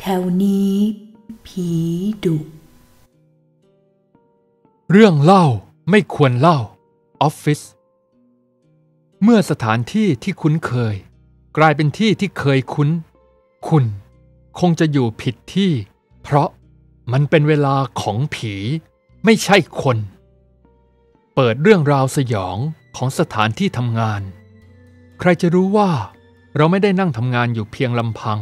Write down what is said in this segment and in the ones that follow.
แถวนี้ ผีดุ เรื่องเล่าไม่ควรเล่า ออฟฟิศ เมื่อสถานที่ที่คุ้นเคย กลายเป็นที่ที่เคยคุ้น คุณ คงจะอยู่ผิดที่ เพราะมันเป็นเวลาของผีไม่ใช่คน เปิดเรื่องราวสยองของสถานที่ทำงาน ใครจะรู้ว่าเราไม่ได้นั่งทำงานอยู่เพียงลำพัง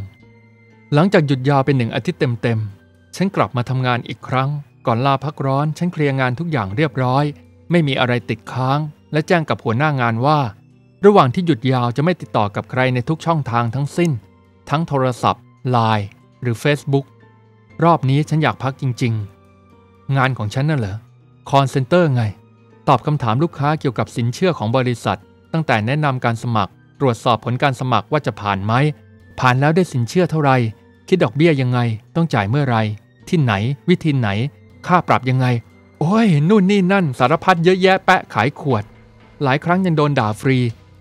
หลังจากหยุดยาวเป็นหนึ่งอาทิตย์เต็มๆ ฉันกลับมาทำงานอีกครั้ง ก่อนลาพักร้อน ฉันเคลียร์งานทุกอย่างเรียบร้อย ไม่มีอะไรติดค้าง และแจ้งกับหัวหน้างานว่า ระหว่างที่หยุดยาวจะไม่ติดต่อกับใครในทุกช่องทางทั้งสิ้น ทั้งโทรศัพท์ Line หรือ Facebook รอบนี้ฉันอยากพักจริง ๆ งานของฉันน่ะเหรอคอนเซนเตอร์ไง ตอบคำถามลูกค้าเกี่ยวกับสินเชื่อของบริษัท ตั้งแต่แนะนำการสมัคร ตรวจสอบผลการสมัครว่าจะผ่านไหมผ่านแล้วได้สินเชื่อเท่าไหร่ คิดดอกเบี้ยยังไง ต้องจ่ายเมื่อไรที่ไหน วิธีไหน ค่าปรับยังไง โอ้ยนู่นนี่นั่น สารพัดเยอะแยะแปะขายขวด หลายครั้งยังโดนด่าฟรี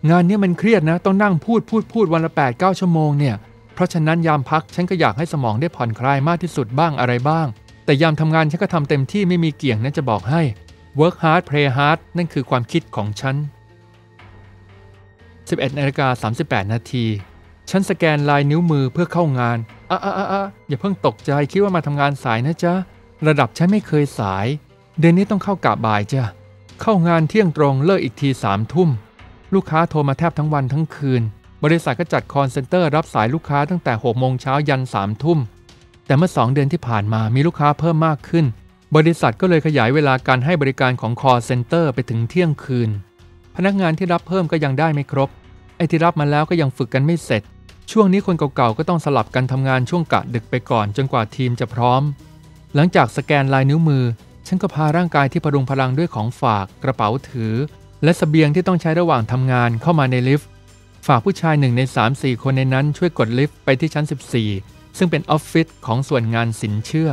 งานนี้มันเครียดนะ ต้องนั่งพูดพูดพูดวันละ8ปดเชั่วโมงเนี่ยเพราะฉะนั้นยามพักฉันก็อยากให้สมองได้ผ่อนคลายมากที่สุดบ้างอะไรบ้าง แต่ยามทำงานฉันก็ทำเต็มที่ไม่มีเกี่ยงนะจะบอกให้ work hard play hard นั่นคือความคิดของฉัน11นาฬิกา38นาที ฉันสแกนลายนิ้วมือเพื่อเข้างานอะอะอะอย่าเพิ่งตกใจคิดว่ามาทำงานสายนะจ๊ะ ระดับฉันไม่เคยสาย เดือนนี้ต้องเข้ากะบ่ายจ้ะ เข้างานเที่ยงตรงเลิกอีกทีสามทุ่ม ลูกค้าโทรมาแทบทั้งวันทั้งคืน บริษัทก็จัดคอนเซ็นเตอร์รับสายลูกค้าตั้งแต่6โมงเช้ายัน3ทุ่ม แต่เมื่อ 2 เดือนที่ผ่านมามีลูกค้าเพิ่มมากขึ้น บริษัทก็เลยขยายเวลาการให้บริการของ call center ไปถึงเที่ยงคืน พนักงานที่รับเพิ่มก็ยังได้ไม่ครบ ไอ้ที่รับมาแล้วก็ยังฝึกกันไม่เสร็จ ช่วงนี้คนเก่าๆก็ต้องสลับกันทำงานช่วงกะดึกไปก่อนจนกว่าทีมจะพร้อม หลังจากสแกนลายนิ้วมือ ฉันก็พาร่างกายที่พรุงพลังด้วยของฝากกระเป๋าถือ และสเสบียงที่ต้องใช้ระหว่างทำงานเข้ามาในลิฟต์ฝากผู้ชายหนึ่งใน 3-4 คนในนั้นช่วยกดลิฟต์ไปที่ชั้น 14 ซึ่งเป็นออฟฟิศของส่วนงานสินเชื่อ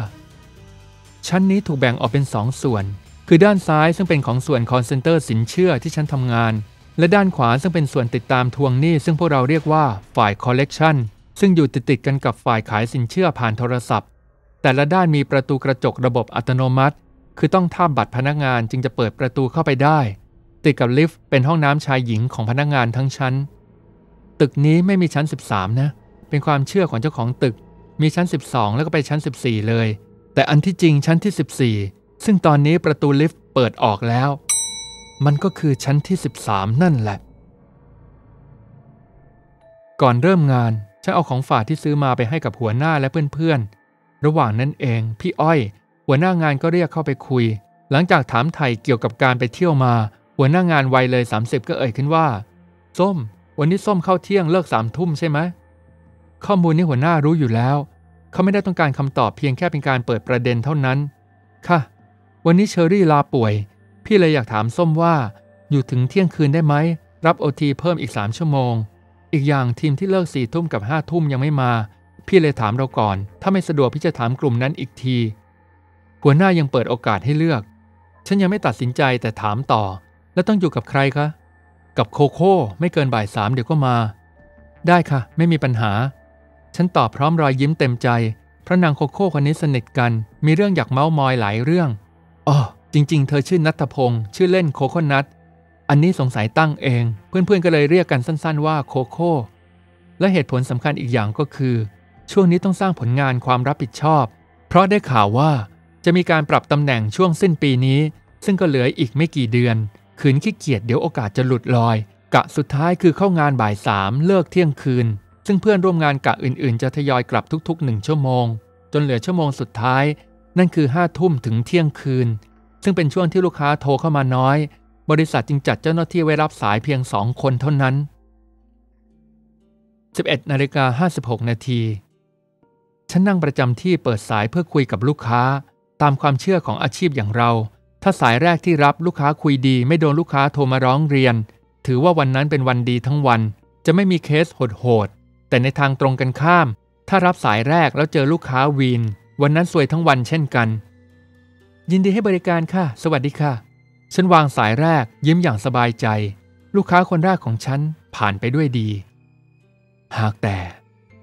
ชั้นนี้ถูกแบ่งออกเป็น 2 ส่วน คือด้านซ้ายซึ่งเป็นของส่วน call center สินเชื่อที่ฉันทำงาน และด้านขวาซึ่งเป็นส่วนติดตามทวงหนี้ซึ่งพวกเราเรียกว่าฝ่ายคอลเลกชันซึ่งอยู่ติดๆกันกับฝ่ายขายสินเชื่อผ่านโทรศัพท์ แต่ละด้านมีประตูกระจกระบบอัตโนมัติ คือต้องทาบบัตรพนักงานจึงจะเปิดประตูเข้าไปได้ ติดกับลิฟต์เป็นห้องน้ำชายหญิงของพนักงานทั้งชั้น ตึกนี้ไม่มีชั้น 13 นะ เป็นความเชื่อของเจ้าของตึก มีชั้น 12 แล้วก็ไปชั้น 14 เลย แต่อันที่จริงชั้นที่ 14 ซึ่งตอนนี้ประตูลิฟต์เปิดออกแล้ว มันก็คือชั้นที่ 13 นั่นแหละ ก่อนเริ่มงานฉันเอาของฝากที่ซื้อมาไปให้กับหัวหน้าและเพื่อนๆ ระหว่างนั้นเอง พี่อ้อย หัวหน้างานก็เรียกเข้าไปคุย หลังจากถามไถ่เกี่ยวกับการไปเที่ยวมา หัวหน้างานวัยเลย 30 ก็เอ่ยขึ้นว่า ส้ม วันนี้ส้มเข้าเที่ยงเลิกสามทุ่มใช่ไหมข้อมูลนี้หัวหน้ารู้อยู่แล้ว เขาไม่ได้ต้องการคำตอบเพียงแค่เป็นการเปิดประเด็นเท่านั้น ค่ะ วันนี้เชอรี่ลาป่วย พี่เลยอยากถามส้มว่า อยู่ถึงเที่ยงคืนได้ไหม รับโอทีเพิ่มอีก3ชั่วโมง อีกอย่างทีมที่เลิกสี่ทุ่มกับห้าทุ่มยังไม่มา พี่เลยถามเราก่อน ถ้าไม่สะดวกพี่จะถามกลุ่มนั้นอีกที หัวหน้ายังเปิดโอกาสให้เลือก ฉันยังไม่ตัดสินใจแต่ถามต่อ แล้วต้องอยู่กับใครคะ กับโคโค่ไม่เกินบ่ายสามเดี๋ยวก็มา ได้ค่ะ ไม่มีปัญหา ฉันตอบพร้อมรอยยิ้มเต็มใจ เพราะนางโคโค่คนนี้สนิทกัน มีเรื่องอยากเม้ามอยหลายเรื่องอ๋อ จริง ๆ เธอชื่อนัทพงศ์ชื่อเล่นโคโคนัทอันนี้สงสัยตั้งเอง เพื่อนๆก็เลยเรียกกันสั้น ๆ ว่าโคโค่และเหตุผลสำคัญอีกอย่างก็คือ ช่วงนี้ต้องสร้างผลงานความรับผิดชอบ เพราะได้ข่าวว่าจะมีการปรับตำแหน่งช่วงสิ้นปีนี้ ซึ่งก็เหลืออีกไม่กี่เดือน ขืนขี้เกียจเดี๋ยวโอกาสจะหลุดลอย กะสุดท้ายคือเข้างานบ่ายสามเลิกเที่ยงคืน ซึ่งเพื่อนร่วมงานกะอื่นๆ จะทยอยกลับทุกๆหนึ่งชั่วโมง จนเหลือชั่วโมงสุดท้าย นั่นคือห้าทุ่มถึงเที่ยงคืน ซึ่งเป็นช่วงที่ลูกค้าโทรเข้ามาน้อย บริษัทจึงจัดเจ้าหน้าที่ไว้รับสายเพียงสองคนเท่านั้น 11นาฬิกา56 นาทีฉันนั่งประจำที่เปิดสายเพื่อคุยกับลูกค้า ตามความเชื่อของอาชีพอย่างเรา ถ้าสายแรกที่รับลูกค้าคุยดี ไม่โดนลูกค้าโทรมาร้องเรียน ถือว่าวันนั้นเป็นวันดีทั้งวัน จะไม่มีเคสโหดๆแต่ในทางตรงกันข้าม ถ้ารับสายแรกแล้วเจอลูกค้าวีน วันนั้นสวยทั้งวันเช่นกัน ยินดีให้บริการค่ะ สวัสดีค่ะ ฉันวางสายแรกยิ้มอย่างสบายใจ ลูกค้าคนแรกของฉันผ่านไปด้วยดี หากแต่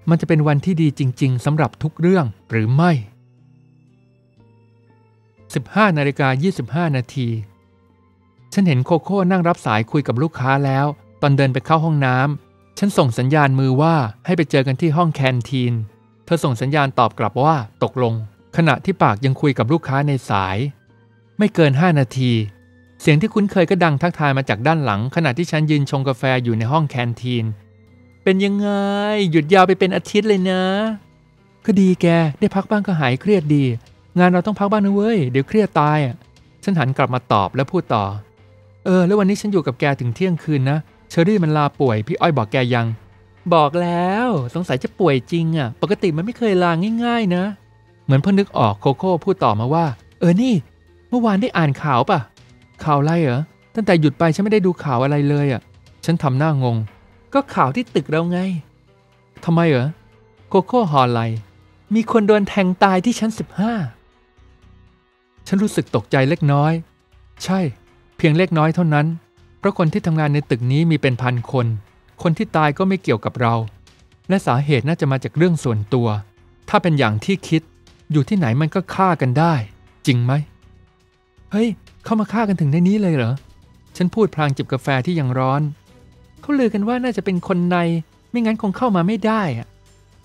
มันจะเป็นวันที่ดีจริง ๆสำหรับทุกเรื่องหรือไม่ 15นาฬิกา25 นาที ฉันเห็นโคโค่นั่งรับสายคุยกับลูกค้าแล้ว ตอนเดินไปเข้าห้องน้ำฉันส่งสัญญาณมือว่าให้ไปเจอกันที่ห้องแคนทีน เธอส่งสัญญาณตอบกลับว่าตกลง ขณะที่ปากยังคุยกับลูกค้าในสาย ไม่เกิน 5 นาที เสียงที่คุ้นเคยก็ดังทักทายมาจากด้านหลัง ขณะที่ฉันยืนชงกาแฟอยู่ในห้องแคนทีน เป็นยังไง หยุดยาวไปเป็นอาทิตย์เลยนะ ก็ดีแกได้พักบ้างก็หายเครียดดี งานเราต้องพักบ้างนะเว้ย เดี๋ยวเครียดตายอะฉันหันกลับมาตอบและพูดต่อ เออ แล้ววันนี้ฉันอยู่กับแกถึงเที่ยงคืนนะ เชอรี่มันลาป่วย พี่อ้อยบอกแกยัง บอกแล้ว สงสัยจะป่วยจริงอะ ปกติมันไม่เคยลาง่าย ๆ นะ เหมือนเพิ่งนึกออกโคโค่พูดต่อมาว่า เออนี่ เมื่อวานได้อ่านข่าวปะข่าวอะไรเหรอตั้งแต่หยุดไปฉันไม่ได้ดูข่าวอะไรเลยอะ ฉันทำหน้างง ก็ข่าวที่ตึกเราไงทำไมเหรอโคโค่ฮอลไลมีคนโดนแทงตายที่ชั้น 15 ฉันรู้สึกตกใจเล็กน้อย ใช่ เพียงเล็กน้อยเท่านั้น เพราะคนที่ทำงานในตึกนี้มีเป็นพันคน คนที่ตายก็ไม่เกี่ยวกับเรา และสาเหตุน่าจะมาจากเรื่องส่วนตัว ถ้าเป็นอย่างที่คิด อยู่ที่ไหนมันก็ฆ่ากันได้ จริงไหมเฮ้ย เข้ามาฆ่ากันถึงในนี้เลยเหรอ ฉันพูดพลางจิบกาแฟที่ยังร้อน เขาลือกันว่าน่าจะเป็นคนใน ไม่งั้นคงเข้ามาไม่ได้อะ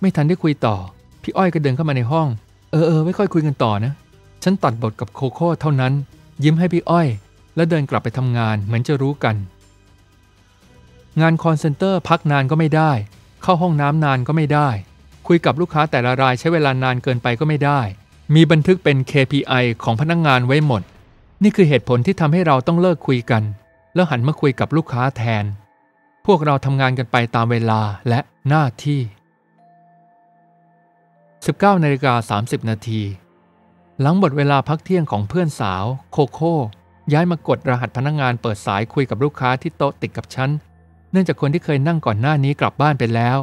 ไม่ทันได้คุยต่อ พี่อ้อยก็เดินเข้ามาในห้อง เออเออไว้ค่อยคุยกันต่อนะ ฉันตัดบทกับโคโค่เท่านั้น ยิ้มให้พี่อ้อย แล้วเดินกลับไปทำงานเหมือนจะรู้กัน งาน call center พักนานก็ไม่ได้ เข้าห้องน้ำนานก็ไม่ได้ คุยกับลูกค้าแต่ละรายใช้เวลานานเกินไปก็ไม่ได้ มีบันทึกเป็น KPI ของพนักงานไว้หมด นี่คือเหตุผลที่ทำให้เราต้องเลิกคุยกัน แล้วหันมาคุยกับลูกค้าแทน พวกเราทำงานกันไปตามเวลาและหน้าที่ 19นาฬิกา30 นาทีหลังหมดเวลาพักเที่ยงของเพื่อนสาว โคโค่ย้ายมากดรหัสพนักงงานเปิดสายคุยกับลูกค้าที่โต๊ะติดกับฉัน เนื่องจากคนที่เคยนั่งก่อนหน้านี้กลับบ้านไปแล้ว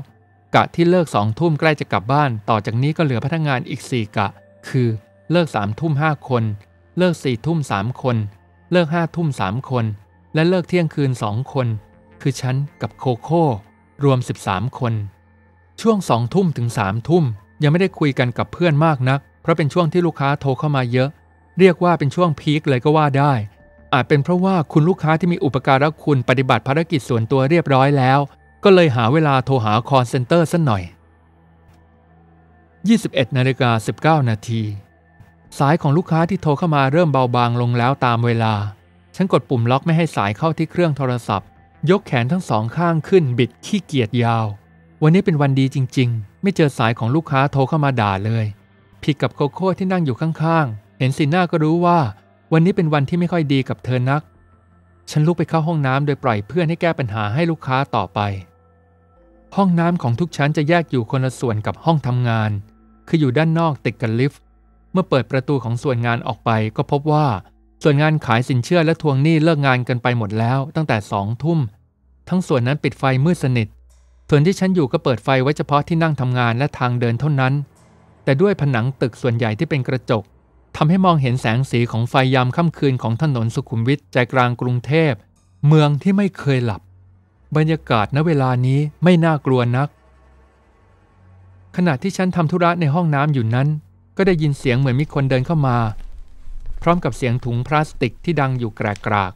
กะที่เลิกสองทุ่มใกล้จะกลับบ้าน ต่อจากนี้ก็เหลือพนักงานอีก 4 กะ คือเลิกสามทุ่มห้าคน เลิกสี่ทุ่มสามคน เลิกห้าทุ่มสามคน และเลิกเที่ยงคืนสองคน คือฉันกับโคโค่รวม 13 คน ช่วงสองทุ่มถึงสามทุ่มยังไม่ได้คุยกันกับเพื่อนมากนัก เพราะเป็นช่วงที่ลูกค้าโทรเข้ามาเยอะ เรียกว่าเป็นช่วงพีคเลยก็ว่าได้ อาจเป็นเพราะว่าคุณลูกค้าที่มีอุปการะคุณปฏิบัติภารกิจส่วนตัวเรียบร้อยแล้ว ก็เลยหาเวลาโทรหาคอลเซ็นเตอร์สักหน่อย 21นาฬิกา19 นาที สายของลูกค้าที่โทรเข้ามาเริ่มเบาบางลงแล้วตามเวลา ฉันกดปุ่มล็อกไม่ให้สายเข้าที่เครื่องโทรศัพท์ ยกแขนทั้งสองข้างขึ้นบิดขี้เกียจยาว วันนี้เป็นวันดีจริง ๆ ไม่เจอสายของลูกค้าโทรเข้ามาด่าเลย ผิดกับโกโก้ที่นั่งอยู่ข้างๆ เห็นสีหน้าก็รู้ว่า วันนี้เป็นวันที่ไม่ค่อยดีกับเธอนัก ฉันลุกไปเข้าห้องน้ำโดยปล่อยเพื่อนให้แก้ปัญหาให้ลูกค้าต่อไป ห้องน้ำของทุกชั้นจะแยกอยู่คนละส่วนกับห้องทำงาน คืออยู่ด้านนอกติดกับลิฟต์ เมื่อเปิดประตูของส่วนงานออกไปก็พบว่า ส่วนงานขายสินเชื่อและทวงหนี้เลิกงานกันไปหมดแล้ว ตั้งแต่สองทุ่ม ทั้งส่วนนั้นปิดไฟมืดสนิท ส่วนที่ฉันอยู่ก็เปิดไฟไว้เฉพาะที่นั่งทำงานและทางเดินเท่านั้น แต่ด้วยผนังตึกส่วนใหญ่ที่เป็นกระจกทำให้มองเห็นแสงสีของไฟยามค่ำคืนของถนนสุขุมวิทใจกลางกรุงเทพ เมืองที่ไม่เคยหลับ บรรยากาศณเวลานี้ไม่น่ากลัวนัก ขณะที่ฉันทำธุระในห้องน้ำอยู่นั้น ก็ได้ยินเสียงเหมือนมีคนเดินเข้ามา พร้อมกับเสียงถุงพลาสติกที่ดังอยู่แกรก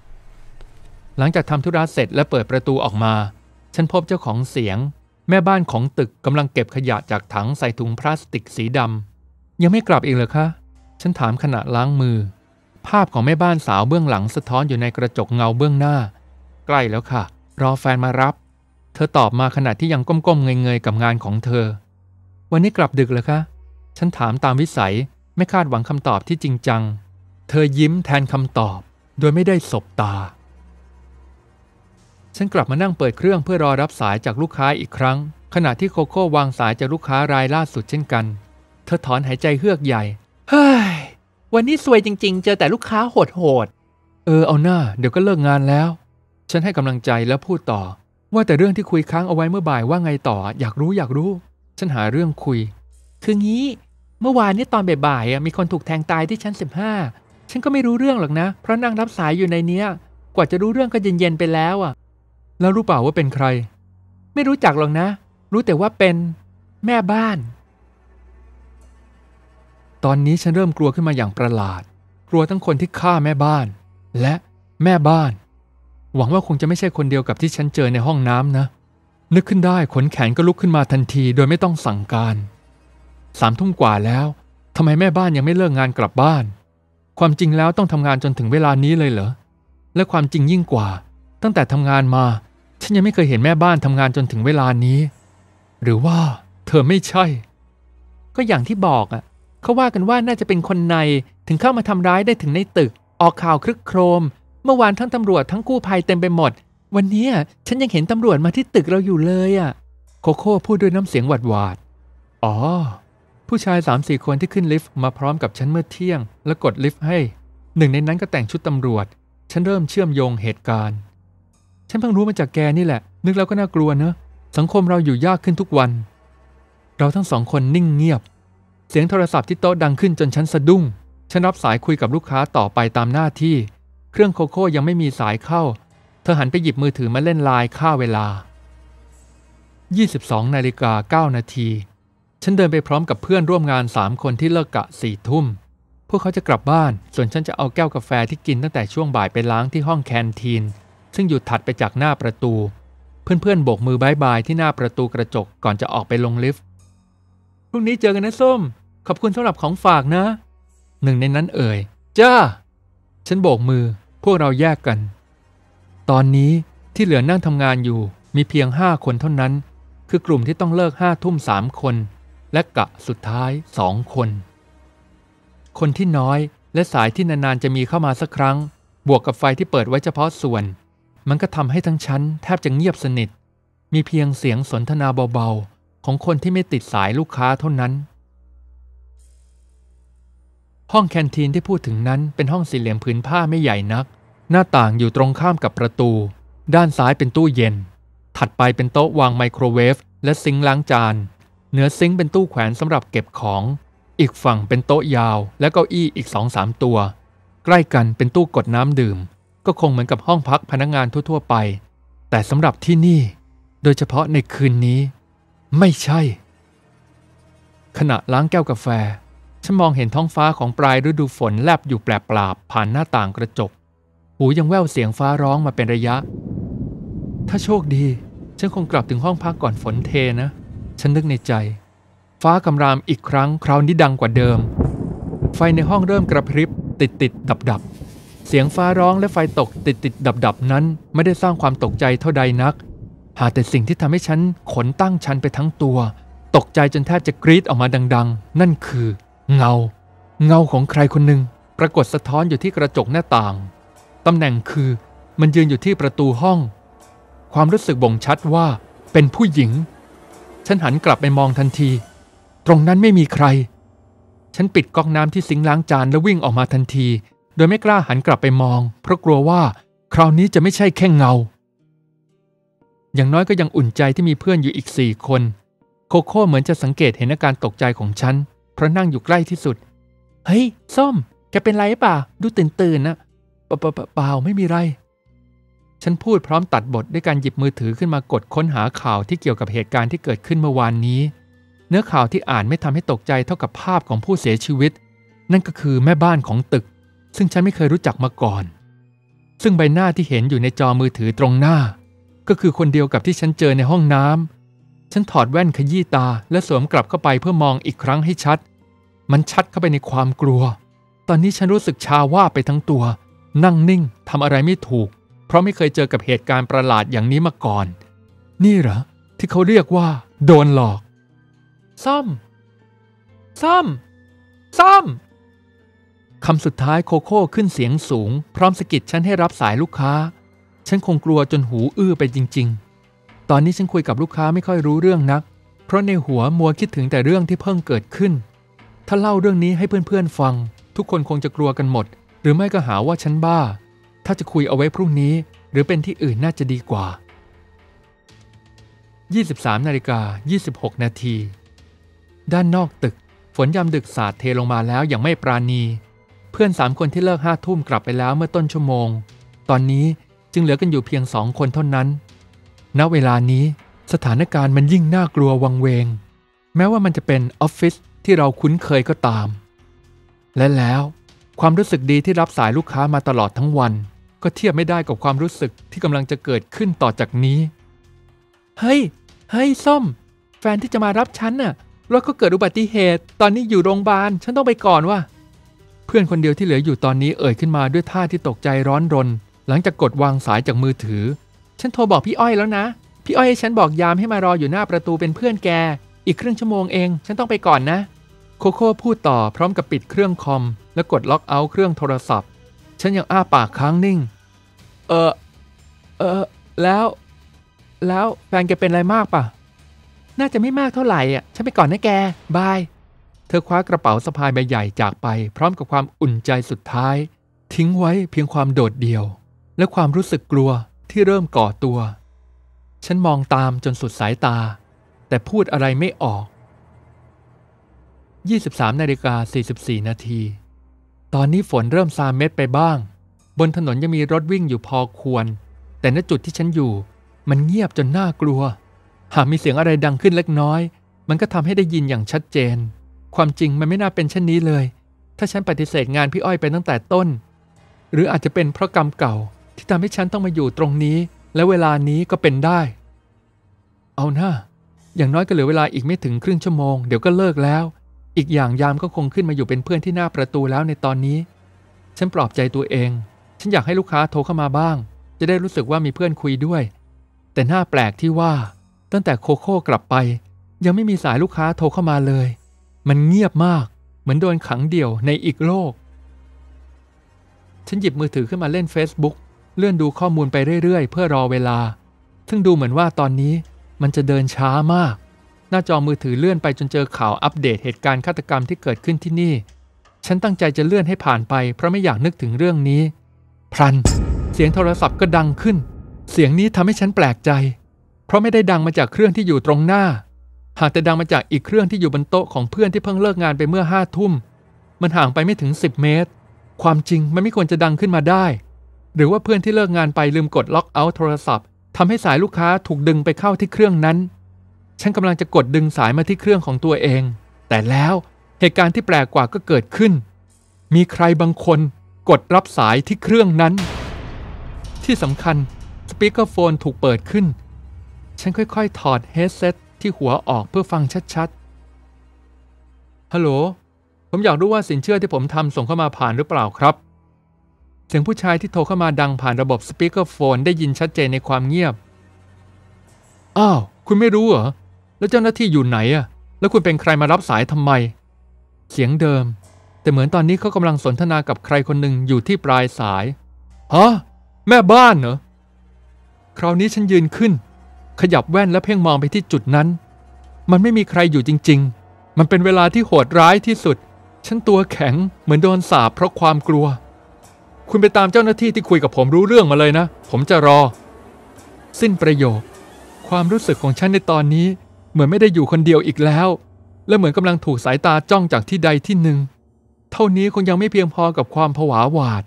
ๆหลังจากทำธุระเสร็จและเปิดประตูออกมา ฉันพบเจ้าของเสียง แม่บ้านของตึกกำลังเก็บขยะจากถังใส่ถุงพลาสติกสีดำยังไม่กลับอีกเหรอคะ ฉันถามขณะล้างมือ ภาพของแม่บ้านสาวเบื้องหลังสะท้อนอยู่ในกระจกเงาเบื้องหน้า ใกล้แล้วค่ะ รอแฟนมารับ เธอตอบมาขณะที่ยังก้มๆเงยๆกับงานของเธอ วันนี้กลับดึกเหรอคะ ฉันถามตามวิสัยไม่คาดหวังคำตอบที่จริงจัง เธอยิ้มแทนคำตอบ โดยไม่ได้สบตา ฉันกลับมานั่งเปิดเครื่องเพื่อรอรับสายจากลูกค้าอีกครั้ง ขณะที่โคโค่วางสายจากลูกค้ารายล่าสุดเช่นกัน เธอถอนหายใจเฮือกใหญ่ เฮ้ย วันนี้สวยจริง ๆ เจอแต่ลูกค้าโหดๆ เออเอาหน้า เดี๋ยวก็เลิกงานแล้ว ฉันให้กำลังใจแล้วพูดต่อ ว่าแต่เรื่องที่คุยค้างเอาไว้เมื่อบ่ายว่าไงต่อ อยากรู้อยากรู้ ฉันหาเรื่องคุย คืองี้ เมื่อวานนี้ตอนบ่ายๆมีคนถูกแทงตายที่ชั้น 15 ฉันก็ไม่รู้เรื่องหรอกนะ เพราะนั่งรับสายอยู่ในเนี้ย กว่าจะรู้เรื่องก็เย็นๆไปแล้วอะ แล้วรู้เปล่าว่าเป็นใคร ไม่รู้จักหรอกนะ รู้แต่ว่าเป็นแม่บ้าน ตอนนี้ฉันเริ่มกลัวขึ้นมาอย่างประหลาด กลัวทั้งคนที่ฆ่าแม่บ้าน และแม่บ้าน หวังว่าคงจะไม่ใช่คนเดียวกับที่ฉันเจอในห้องน้ำนะ นึกขึ้นได้ขนแขนก็ลุกขึ้นมาทันทีโดยไม่ต้องสั่งการสามทุ่มกว่าแล้วทำไมแม่บ้านยังไม่เลิกงานกลับบ้าน ความจริงแล้วต้องทำงานจนถึงเวลานี้เลยเหรอ และความจริงยิ่งกว่า ตั้งแต่ทำงานมา ฉันยังไม่เคยเห็นแม่บ้านทำงานจนถึงเวลานี้ หรือว่า เธอไม่ใช่ ก็อย่างที่บอกอะเขาว่ากันว่าน่าจะเป็นคนในถึงเข้ามาทำร้ายได้ถึงในตึก ออกข่าวครึกโครม เมื่อวานทั้งตำรวจทั้งกู้ภัยเต็มไปหมด วันนี้ฉันยังเห็นตำรวจมาที่ตึกเราอยู่เลยอะ โคโค่พูดด้วยน้ำเสียงหวาดหวาดอ๋อ ผู้ชายสามสี่คนที่ขึ้นลิฟต์มาพร้อมกับฉันเมื่อเที่ยง แล้วกดลิฟต์ให้ หนึ่งในนั้นก็แต่งชุดตำรวจ ฉันเริ่มเชื่อมโยงเหตุการณ์ ฉันเพิ่งรู้มาจากแกนี่แหละ นึกแล้วก็น่ากลัวเนอะสังคมเราอยู่ยากขึ้นทุกวัน เราทั้งสองคนนิ่งเงียบ เสียงโทรศัพท์ที่โต๊ะดังขึ้นจนฉันสะดุ้ง ฉันรับสายคุยกับลูกค้าต่อไปตามหน้าที่ เครื่องโคโค่ยังไม่มีสายเข้า เธอหันไปหยิบมือถือมาเล่นไลน์ค่าเวลา 22นาฬิกา9นาที ฉันเดินไปพร้อมกับเพื่อนร่วมงาน 3 คนที่เลิกกะสี่ทุ่ม พวกเขาจะกลับบ้าน ส่วนฉันจะเอาแก้วกาแฟที่กินตั้งแต่ช่วงบ่ายไปล้างที่ห้องแคนทีน ซึ่งอยู่ถัดไปจากหน้าประตู เพื่อนๆโบกมือบายบายที่หน้าประตูกระจกก่อนจะออกไปลงลิฟต์พรุ่งนี้เจอกันนะส้ม ขอบคุณสำหรับของฝากนะ หนึ่งในนั้นเอ่ย จ้า ฉันโบกมือ พวกเราแยกกัน ตอนนี้ที่เหลือนั่งทำงานอยู่มีเพียงห้าคนเท่านั้น คือกลุ่มที่ต้องเลิกห้าทุ่มสามคน และกะสุดท้ายสองคน คนที่น้อยและสายที่นานๆจะมีเข้ามาสักครั้ง บวกกับไฟที่เปิดไว้เฉพาะส่วน มันก็ทำให้ทั้งชั้นแทบจะเงียบสนิท มีเพียงเสียงสนทนาเบาๆ ของคนที่ไม่ติดสายลูกค้าเท่านั้น ห้องแคนทีนที่พูดถึงนั้นเป็นห้องสี่เหลี่ยมผืนผ้าไม่ใหญ่นัก หน้าต่างอยู่ตรงข้ามกับประตู ด้านซ้ายเป็นตู้เย็น ถัดไปเป็นโต๊ะวางไมโครเวฟและซิงค์ล้างจาน เหนือซิงค์เป็นตู้แขวนสำหรับเก็บของ อีกฝั่งเป็นโต๊ะยาว และเก้าอี้อีกสองสามตัว ใกล้กันเป็นตู้กดน้ำดื่ม ก็คงเหมือนกับห้องพักพนักงานทั่ว ๆ ไป แต่สำหรับที่นี่ โดยเฉพาะในคืนนี้ ไม่ใช่ ขณะล้างแก้วกาแฟ ฉันมองเห็นท้องฟ้าของปลายฤดูฝนแลบอยู่แปลปราบผ่านหน้าต่างกระจก หูยังแว่วเสียงฟ้าร้องมาเป็นระยะ ถ้าโชคดี ฉันคงกลับถึงห้องพักก่อนฝนเทนะ ฉันนึกในใจ ฟ้ากำรามอีกครั้งคราวนี้ดังกว่าเดิม ไฟในห้องเริ่มกระพริบ ติดติดดับดับเสียงฟ้าร้องและไฟตกติดติดดับดับนั้น ไม่ได้สร้างความตกใจเท่าใดนัก หาแต่สิ่งที่ทำให้ฉันขนตั้งชันไปทั้งตัว ตกใจจนแทบจะกรีดออกมาดัง ๆ นั่นคือ เงา เงาของใครคนหนึ่งปรากฏสะท้อนอยู่ที่กระจกหน้าต่าง ตำแหน่งคือมันยืนอยู่ที่ประตูห้อง ความรู้สึกบ่งชัดว่าเป็นผู้หญิง ฉันหันกลับไปมองทันที ตรงนั้นไม่มีใคร ฉันปิดก๊อกน้ำที่ซิงล้างจานแล้ววิ่งออกมาทันที โดยไม่กล้าหันกลับไปมอง เพราะกลัวว่าคราวนี้จะไม่ใช่แค่เงา อย่างน้อยก็ยังอุ่นใจที่มีเพื่อนอยู่อีกสี่คน โคโค่เหมือนจะสังเกตเห็นอาการตกใจของฉันเราะนั่งอยู่ใกล้ที่สุด เฮ้ย ส้ม แกเป็นไรป่ะ ดูตื่นตื่นนะเปล่าเปล่าเปล่าไม่มีไร ฉันพูดพร้อมตัดบทด้วยการหยิบมือถือขึ้นมากดค้นหาข่าวที่เกี่ยวกับเหตุการณ์ที่เกิดขึ้นเมื่อวานนี้ เนื้อข่าวที่อ่านไม่ทำให้ตกใจเท่ากับภาพของผู้เสียชีวิต นั่นก็คือแม่บ้านของตึก ซึ่งฉันไม่เคยรู้จักมาก่อน ซึ่งใบหน้าที่เห็นอยู่ในจอมือถือตรงหน้า ก็คือคนเดียวกับที่ฉันเจอในห้องน้ำฉันถอดแว่นขยี้ตาและสวมกลับเข้าไปเพื่อมองอีกครั้งให้ชัด มันชัดเข้าไปในความกลัว ตอนนี้ฉันรู้สึกชาว่าไปทั้งตัว นั่งนิ่งทำอะไรไม่ถูก เพราะไม่เคยเจอกับเหตุการณ์ประหลาดอย่างนี้มาก่อน นี่เหรอที่เขาเรียกว่า โดนหลอก ซ่อม ซ่อม ซ่อมคำสุดท้ายโคโค่ขึ้นเสียงสูง พร้อมสกิดฉันให้รับสายลูกค้า ฉันคงกลัวจนหูอื้อไปจริง ๆ ตอนนี้ฉันคุยกับลูกค้าไม่ค่อยรู้เรื่องนัก เพราะในหัวมัวคิดถึงแต่เรื่องที่เพิ่งเกิดขึ้น ถ้าเล่าเรื่องนี้ให้เพื่อนๆฟัง ทุกคนคงจะกลัวกันหมด หรือไม่ก็หาว่าฉันบ้า ถ้าจะคุยเอาไว้พรุ่งนี้ หรือเป็นที่อื่นน่าจะดีกว่า 23นาฬิกา26 นาทีด้านนอกตึก ฝนยามดึกสาดเทลงมาแล้วอย่างไม่ปราณี เพื่อนสามคนที่เลิกห้าทุ่มกลับไปแล้วเมื่อต้นชั่วโมง ตอนนี้จึงเหลือกันอยู่เพียงสองคนเท่านั้น ณ เวลานี้สถานการณ์มันยิ่งน่ากลัววังเวง แม้ว่ามันจะเป็นออฟฟิศ ที่เราคุ้นเคยก็ตาม และแล้วความรู้สึกดีที่รับสายลูกค้ามาตลอดทั้งวัน ก็เทียบไม่ได้กับความรู้สึกที่กำลังจะเกิดขึ้นต่อจากนี้ เฮ้ย เฮ้ยส้ม แฟนที่จะมารับฉันน่ะรถก็เกิดอุบัติเหตุ ตอนนี้อยู่โรงพยาบาล ฉันต้องไปก่อนว่ะ เพื่อนคนเดียวที่เหลืออยู่ตอนนี้เอ่ยขึ้นมาด้วยท่าที่ตกใจร้อนรน หลังจากกดวางสายจากมือถือ ฉันโทรบอกพี่อ้อยแล้วนะ พี่อ้อยให้ฉันบอกยามให้มารออยู่หน้าประตูเป็นเพื่อนแก อีกครึ่งชั่วโมงเอง ฉันต้องไปก่อนนะ โคโค่พูดต่อพร้อมกับปิดเครื่องคอม และกดล็อกเอาท์เครื่องโทรศัพท์ ฉันยังอ้าปากค้างนิ่ง เออ เออ แล้ว แล้วแฟนแกเป็นอะไรมากปะน่าจะไม่มากเท่าไหร่อะ ฉันไปก่อนนะแก บาย เธอคว้ากระเป๋าสะพายใบใหญ่จากไป พร้อมกับความอุ่นใจสุดท้าย ทิ้งไว้เพียงความโดดเดี่ยว และความรู้สึกกลัวที่เริ่มก่อตัว ฉันมองตามจนสุดสายตา แต่พูดอะไรไม่ออก 23นาฬิกา44 นาที ตอนนี้ฝนเริ่มซาเม็ดไปบ้าง บนถนนยังมีรถวิ่งอยู่พอควร แต่ณจุดที่ฉันอยู่ มันเงียบจนน่ากลัว หากมีเสียงอะไรดังขึ้นเล็กน้อย มันก็ทำให้ได้ยินอย่างชัดเจน ความจริงมันไม่น่าเป็นเช่นนี้เลย ถ้าฉันปฏิเสธงานพี่อ้อยไปตั้งแต่ต้น หรืออาจจะเป็นเพราะกรรมเก่า ที่ทำให้ฉันต้องมาอยู่ตรงนี้ และเวลานี้ก็เป็นได้ เอาหน้าอย่างน้อยก็เหลือเวลาอีกไม่ถึงครึ่งชั่วโมงเดี๋ยวก็เลิกแล้ว อีกอย่างยามก็คงขึ้นมาอยู่เป็นเพื่อนที่หน้าประตูแล้วในตอนนี้ ฉันปลอบใจตัวเอง ฉันอยากให้ลูกค้าโทรเข้ามาบ้าง จะได้รู้สึกว่ามีเพื่อนคุยด้วย แต่หน่าแปลกที่ว่า ตั้งแต่โคโค่กลับไป ยังไม่มีสายลูกค้าโทรเข้ามาเลย มันเงียบมาก เหมือนโดนขังเดี่ยวในอีกโลก ฉันหยิบมือถือขึ้นมาเล่น Facebook เลื่อนดูข้อมูลไปเรื่อยๆ เพื่อรอเวลา ซึ่งดูเหมือนว่าตอนนี้มันจะเดินช้ามาก หน้าจอมือถือเลื่อนไปจนเจอข่าวอัปเดตเหตุการณ์ฆาตกรรมที่เกิดขึ้นที่นี่ ฉันตั้งใจจะเลื่อนให้ผ่านไปเพราะไม่อยากนึกถึงเรื่องนี้พลัน เสียงโทรศัพท์ก็ดังขึ้น เสียงนี้ทำให้ฉันแปลกใจ เพราะไม่ได้ดังมาจากเครื่องที่อยู่ตรงหน้า หากแต่ดังมาจากอีกเครื่องที่อยู่บนโต๊ะของเพื่อนที่เพิ่งเลิกงานไปเมื่อห้าทุ่ม มันห่างไปไม่ถึง 10 เมตร ความจริงมันไม่ควรจะดังขึ้นมาได้ หรือว่าเพื่อนที่เลิกงานไปลืมกดล็อกเอาท์โทรศัพท์ทำให้สายลูกค้าถูกดึงไปเข้าที่เครื่องนั้น ฉันกำลังจะกดดึงสายมาที่เครื่องของตัวเอง แต่แล้วเหตุการณ์ที่แปลกกว่าก็เกิดขึ้น มีใครบางคนกดรับสายที่เครื่องนั้น ที่สำคัญ speakerphone ถูกเปิดขึ้น ฉันค่อยๆ ถอด headset ที่หัวออกเพื่อฟังชัดๆ ฮัลโหล ผมอยากรู้ว่าสินเชื่อที่ผมทำส่งเข้ามาผ่านหรือเปล่าครับ เสียงผู้ชายที่โทรเข้ามาดังผ่านระบบ speakerphone ได้ยินชัดเจนในความเงียบ อ้าว คุณไม่รู้เหรอ แล้วเจ้าหน้าที่อยู่ไหนอะแล้วคุณเป็นใครมารับสายทำไม เสียงเดิม แต่เหมือนตอนนี้เขากำลังสนทนากับใครคนหนึ่งอยู่ที่ปลายสายฮะแม่บ้านเหรอคราวนี้ฉันยืนขึ้น ขยับแว่นและเพ่งมองไปที่จุดนั้น มันไม่มีใครอยู่จริง ๆ มันเป็นเวลาที่โหดร้ายที่สุด ฉันตัวแข็งเหมือนโดนสาปเพราะความกลัว คุณไปตามเจ้าหน้าที่ที่คุยกับผมรู้เรื่องมาเลยนะ ผมจะรอ สิ้นประโยค ความรู้สึกของฉันในตอนนี้ เหมือนไม่ได้อยู่คนเดียวอีกแล้ว และเหมือนกำลังถูกสายตาจ้องจากที่ใดที่หนึ่ง เท่านี้คงยังไม่เพียงพอกับความผวาหวาด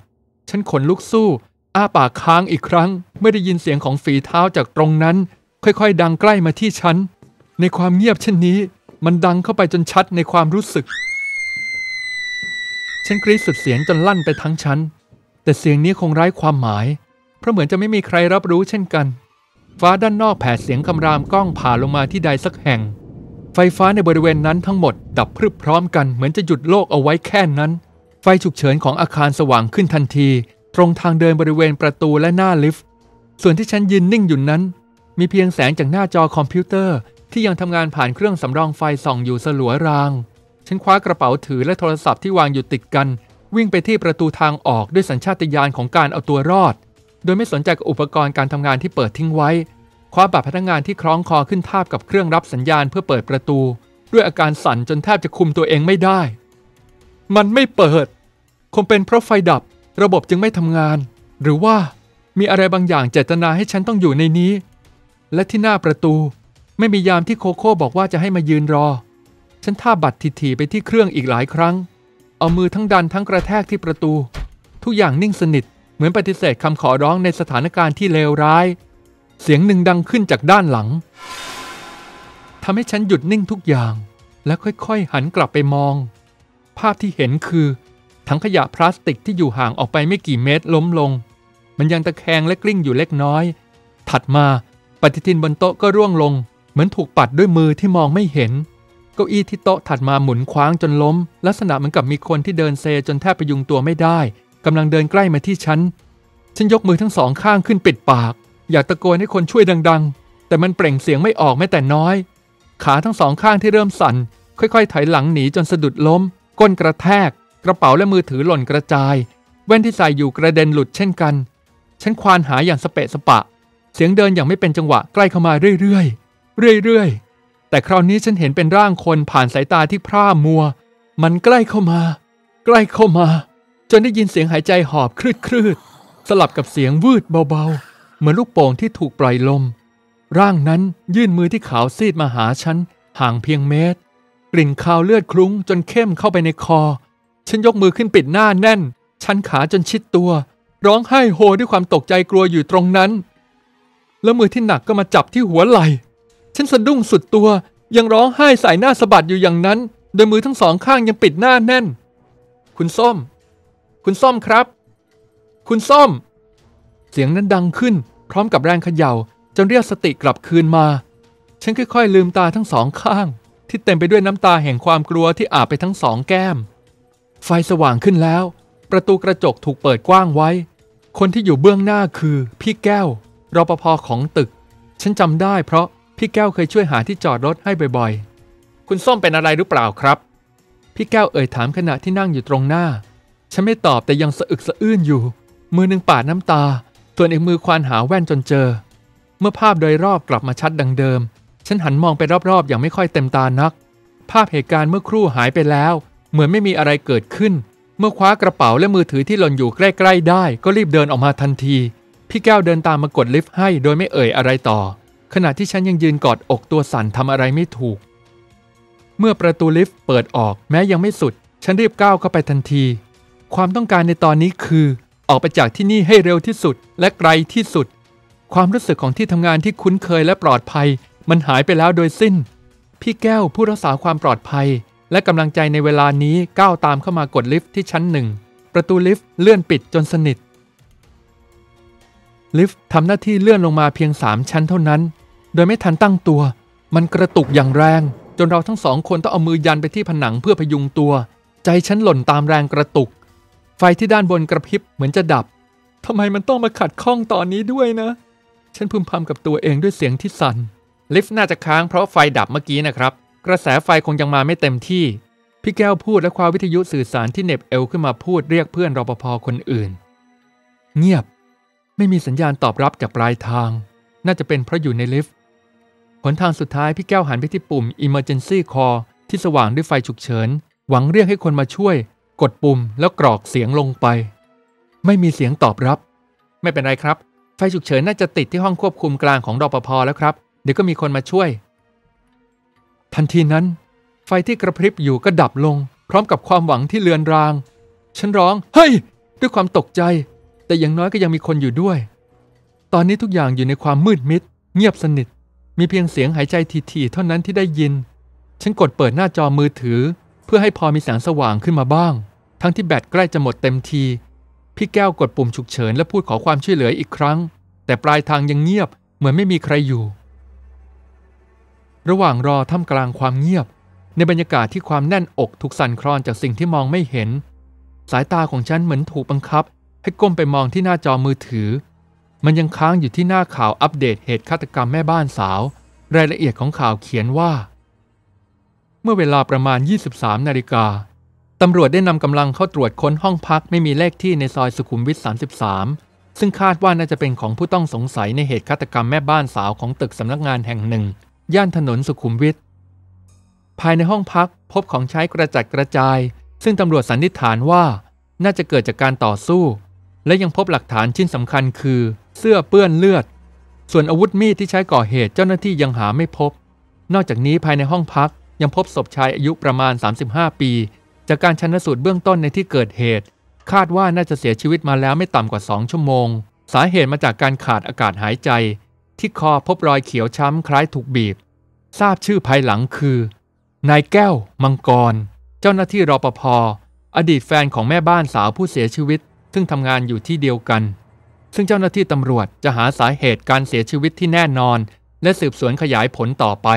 ฉันขนลุกสู้ อ้าปากค้างอีกครั้งเมื่อได้ยินเสียงของฝีเท้าจากตรงนั้น ค่อยๆ ดังใกล้มาที่ฉัน ในความเงียบเช่นนี้ มันดังเข้าไปจนชัดในความรู้สึก ฉันกรีดสุดเสียงจนลั่นไปทั้งชั้น แต่เสียงนี้คงไร้ความหมาย เพราะเหมือนจะไม่มีใครรับรู้เช่นกัน ฟ้าด้านนอกแผดเสียงคำรามก้องผ่าลงมาที่ใดสักแห่ง ไฟฟ้าในบริเวณนั้นทั้งหมดดับพรึบพร้อมกันเหมือนจะหยุดโลกเอาไว้แค่นั้น ไฟฉุกเฉินของอาคารสว่างขึ้นทันที ตรงทางเดินบริเวณประตูและหน้าลิฟต์ ส่วนที่ฉันยืนนิ่งอยู่นั้น มีเพียงแสงจากหน้าจอคอมพิวเตอร์ที่ยังทำงานผ่านเครื่องสำรองไฟส่องอยู่สลัวราง ฉันคว้ากระเป๋าถือและโทรศัพท์ที่วางอยู่ติดกัน วิ่งไปที่ประตูทางออกด้วยสัญชาตญาณของการเอาตัวรอด โดยไม่สนใจกับอุปกรณ์การทำงานที่เปิดทิ้งไว้ คว้าบัตรพนักงานที่คล้องคอขึ้นทาบกับเครื่องรับสัญญาณเพื่อเปิดประตู ด้วยอาการสั่นจนแทบจะคุมตัวเองไม่ได้ มันไม่เปิด คงเป็นเพราะไฟดับ ระบบจึงไม่ทำงาน หรือว่ามีอะไรบางอย่างเจตนาให้ฉันต้องอยู่ในนี้ และที่หน้าประตู ไม่มียามที่โคโค่บอกว่าจะให้มายืนรอ ฉันท่าบัตรถี่ๆไปที่เครื่องอีกหลายครั้ง เอามือทั้งดันทั้งกระแทกที่ประตู ทุกอย่างนิ่งสนิท เหมือนปฏิเสธคำขอร้องในสถานการณ์ที่เลวร้าย เสียงหนึ่งดังขึ้นจากด้านหลังทำให้ฉันหยุดนิ่งทุกอย่าง และค่อยๆ หันกลับไปมอง ภาพที่เห็นคือถังขยะพลาสติกที่อยู่ห่างออกไปไม่กี่เมตรล้มลง มันยังตะแคงและกลิ้งอยู่เล็กน้อย ถัดมาปฏิทินบนโต๊ะก็ร่วงลง เหมือนถูกปัดด้วยมือที่มองไม่เห็น เก้าอี้ที่โต๊ะถัดมาหมุนคว้างจนล้ม ลักษณะเหมือนกับมีคนที่เดินเซจนแทบปยุงตัวไม่ได้ กำลังเดินใกล้มาที่ฉัน ฉันยกมือทั้งสองข้างขึ้นปิดปาก อยากตะโกนให้คนช่วยดัง ๆ แต่มันเปล่งเสียงไม่ออกแม้แต่น้อย ขาทั้งสองข้างที่เริ่มสั่น ค่อยๆ ถอยหลังหนีจนสะดุดล้ม ก้นกระแทก กระเป๋าและมือถือหล่นกระจาย แว่นที่ใส่อยู่กระเด็นหลุดเช่นกัน ฉันควานหาอย่างสเปะสปะ เสียงเดินอย่างไม่เป็นจังหวะใกล้เข้ามาเรื่อยๆ เรื่อยๆ แต่คราวนี้ฉันเห็นเป็นร่างคนผ่านสายตาที่พร่ามัว มันใกล้เข้ามา ใกล้เข้ามา นได้ยินเสียงหายใจหอบคลืดคลืดสลับกับเสียงวืดเบาๆ เหมือนลูกโป่งที่ถูกปล่อยลม ร่างนั้นยื่นมือที่ขาวซีดมาหาฉัน ห่างเพียงเมตร กลิ่นคาวเลือดคลุ้งจนเข้มเข้าไปในคอ ฉันยกมือขึ้นปิดหน้าแน่น ชันขาจนชิดตัว ร้องไห้โฮด้วยความตกใจกลัวอยู่ตรงนั้น แล้วมือที่หนักก็มาจับที่หัวไหล่ ฉันสะดุ้งสุดตัว ยังร้องไห้ใส่หน้าสะบัดอยู่อย่างนั้น โดยมือทั้งสองข้างยังปิดหน้าแน่น คุณส้ม คุณส้มครับ คุณส้ม เสียงนั้นดังขึ้น พร้อมกับแรงเขย่า จนเรียกสติกลับคืนมา ฉันค่อยๆลืมตาทั้งสองข้าง ที่เต็มไปด้วยน้ำตาแห่งความกลัวที่อาบไปทั้งสองแก้ม ไฟสว่างขึ้นแล้ว ประตูกระจกถูกเปิดกว้างไว้ คนที่อยู่เบื้องหน้าคือ พี่แก้วรปภของตึก ฉันจำได้เพราะพี่แก้วเคยช่วยหาที่จอดรถให้บ่อยๆ คุณส้มเป็นอะไรหรือเปล่าครับ พี่แก้วเอ่ยถามขณะที่นั่งอยู่ตรงหน้า ฉันไม่ตอบแต่ยังสะอึกสะอื้นอยู่ มือหนึ่งปาดน้ำตา ส่วนอีกมือควานหาแว่นจนเจอ เมื่อภาพโดยรอบกลับมาชัดดังเดิม ฉันหันมองไปรอบๆ อย่างไม่ค่อยเต็มตานัก ภาพเหตุการณ์เมื่อครู่หายไปแล้ว เหมือนไม่มีอะไรเกิดขึ้น เมื่อคว้ากระเป๋าและมือถือที่หล่นอยู่ใกล้ๆได้ ก็รีบเดินออกมาทันที พี่แก้วเดินตามมากดลิฟต์ให้โดยไม่เอ่ยอะไรต่อ ขณะที่ฉันยังยืนกอดอกตัวสั่นทำอะไรไม่ถูก เมื่อประตูลิฟต์เปิดออกแม้ยังไม่สุด ฉันรีบก้าวเข้าไปทันที ความต้องการในตอนนี้คือ ออกไปจากที่นี่ให้เร็วที่สุดและไกลที่สุด ความรู้สึกของที่ทำงานที่คุ้นเคยและปลอดภัย มันหายไปแล้วโดยสิ้น พี่แก้วผู้รักษาความปลอดภัย และกำลังใจในเวลานี้ก้าวตามเข้ามากดลิฟต์ที่ชั้นหนึ่งประตูลิฟต์เลื่อนปิดจนสนิท ลิฟต์ทำหน้าที่เลื่อนลงมาเพียงสามชั้นเท่านั้น โดยไม่ทันตั้งตัว มันกระตุกอย่างแรง จนเราทั้งสองคนต้องเอามือยันไปที่ผนังเพื่อพยุงตัว ใจฉันหล่นตามแรงกระตุก ไฟที่ด้านบนกระพริบเหมือนจะดับทำไมมันต้องมาขัดข้องตอนนี้ด้วยนะ ฉันพึมพำกับตัวเองด้วยเสียงที่สั่น ลิฟต์น่าจะค้างเพราะไฟดับเมื่อกี้นะครับ กระแสไฟคงยังมาไม่เต็มที่ พี่แก้วพูดและคว้าวิทยุสื่อสารที่เหน็บเอวขึ้นมาพูดเรียกเพื่อนรปภคนอื่น เงียบ ไม่มีสัญญาณตอบรับจากปลายทาง น่าจะเป็นเพราะอยู่ในลิฟต์หนทางสุดท้ายพี่แก้วหันไปที่ปุ่ม Emergency Call ที่สว่างด้วยไฟฉุกเฉิน หวังเรียกให้คนมาช่วย กดปุ่มแล้วกรอกเสียงลงไป ไม่มีเสียงตอบรับ ไม่เป็นไรครับ ไฟฉุกเฉินน่าจะติดที่ห้องควบคุมกลางของรปภแล้วครับ เดี๋ยวก็มีคนมาช่วย ทันทีนั้น ไฟที่กระพริบอยู่ก็ดับลง พร้อมกับความหวังที่เลือนราง ฉันร้อง เฮ้ย ด้วยความตกใจ แต่อย่างน้อยก็ยังมีคนอยู่ด้วย ตอนนี้ทุกอย่างอยู่ในความมืดมิด เงียบสนิท มีเพียงเสียงหายใจทีๆเท่านั้นที่ได้ยิน ฉันกดเปิดหน้าจอมือถือ เพื่อให้พอมีแสงสว่างขึ้นมาบ้าง ทั้งที่แบตใกล้จะหมดเต็มที พี่แก้วกดปุ่มฉุกเฉินและพูดขอความช่วยเหลืออีกครั้ง แต่ปลายทางยังเงียบเหมือนไม่มีใครอยู่ ระหว่างรอท่ามกลางความเงียบ ในบรรยากาศที่ความแน่นอกถูกสั่นคลอนจากสิ่งที่มองไม่เห็น สายตาของฉันเหมือนถูกบังคับ ให้ก้มไปมองที่หน้าจอมือถือ มันยังค้างอยู่ที่หน้าข่าวอัปเดตเหตุฆาตกรรมแม่บ้านสาว รายละเอียดของข่าวเขียนว่า เมื่อเวลาประมาณ 23 นาฬิกาตำรวจได้นำกำลังเข้าตรวจค้นห้องพักไม่มีเลขที่ในซอยสุขุมวิท 33 ซึ่งคาดว่าน่าจะเป็นของผู้ต้องสงสัยในเหตุฆาตกรรมแม่บ้านสาวของตึกสำนักงานแห่งหนึ่ง ย่านถนนสุขุมวิท ภายในห้องพักพบของใช้กระจัดกระจาย ซึ่งตำรวจสันนิษฐานว่า น่าจะเกิดจากการต่อสู้ และยังพบหลักฐานชิ้นสำคัญคือ เสื้อเปื้อนเลือด ส่วนอาวุธมีดที่ใช้ก่อเหตุเจ้าหน้าที่ยังหาไม่พบ นอกจากนี้ภายในห้องพัก ยังพบศพชายอายุประมาณ 35 ปี จากการชันสูตรเบื้องต้นในที่เกิดเหตุ คาดว่าน่าจะเสียชีวิตมาแล้วไม่ต่ำกว่า 2 ชั่วโมง สาเหตุมาจากการขาดอากาศหายใจ ที่คอพบรอยเขียวช้ำคล้ายถูกบีบ ทราบชื่อภายหลังคือนายแก้ว มังกร เจ้าหน้าที่รปภอดีตแฟนของแม่บ้านสาวผู้เสียชีวิต ซึ่งทำงานอยู่ที่เดียวกัน ซึ่งเจ้าหน้าที่ตำรวจจะหาสาเหตุการเสียชีวิตที่แน่นอน และสืบสวนขยายผลต่อไป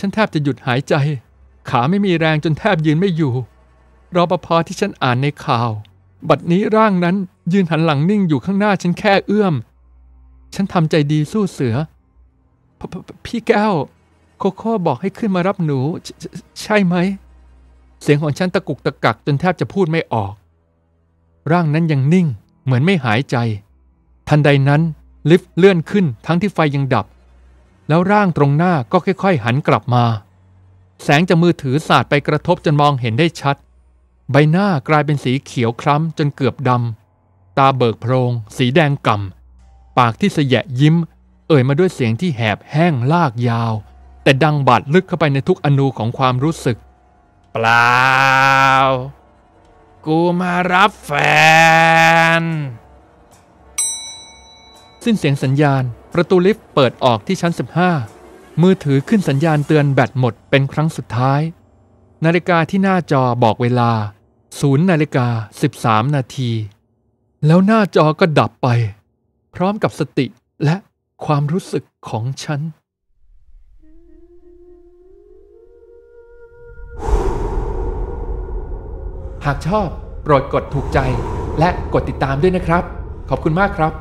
ฉันแทบจะหยุดหายใจ ขาไม่มีแรงจนแทบยืนไม่อยู่รอปภที่ฉันอ่านในข่าว บัดนี้ร่างนั้นยืนหันหลังนิ่งอยู่ข้างหน้าฉันแค่เอื้อม ฉันทำใจดีสู้เสือพพพี่แก้ว โคโค่บอกให้ขึ้นมารับหนูใชใช่ไหม เสียงของฉันตะกุกตะกักจนแทบจะพูดไม่ออก ร่างนั้นยังนิ่ง เหมือนไม่หายใจ ทันใดนั้น ลิฟต์เลื่อนขึ้นทั้งที่ไฟยังดับ แล้วร่างตรงหน้าก็ค่อยๆ หันกลับมา แสงจากมือถือสาดไปกระทบจนมองเห็นได้ชัด ใบหน้ากลายเป็นสีเขียวคล้ำจนเกือบดำ ตาเบิกโพรง สีแดงก่ำ ปากที่เสยะยิ้ม เอ่ยมาด้วยเสียงที่แหบแห้งลากยาว แต่ดังบาดลึกเข้าไปในทุกอนูของความรู้สึก เปล่า กูมารับแฟน สิ้นเสียงสัญญาณ ประตูลิฟต์เปิดออกที่ชั้น 15 มือถือขึ้นสัญญาณเตือนแบตหมดเป็นครั้งสุดท้าย นาฬิกาที่หน้าจอบอกเวลา0นาฬิกา13 นาที แล้วหน้าจอก็ดับไป พร้อมกับสติและความรู้สึกของฉัน หากชอบโปรดกดถูกใจและกดติดตามด้วยนะครับ ขอบคุณมากครับ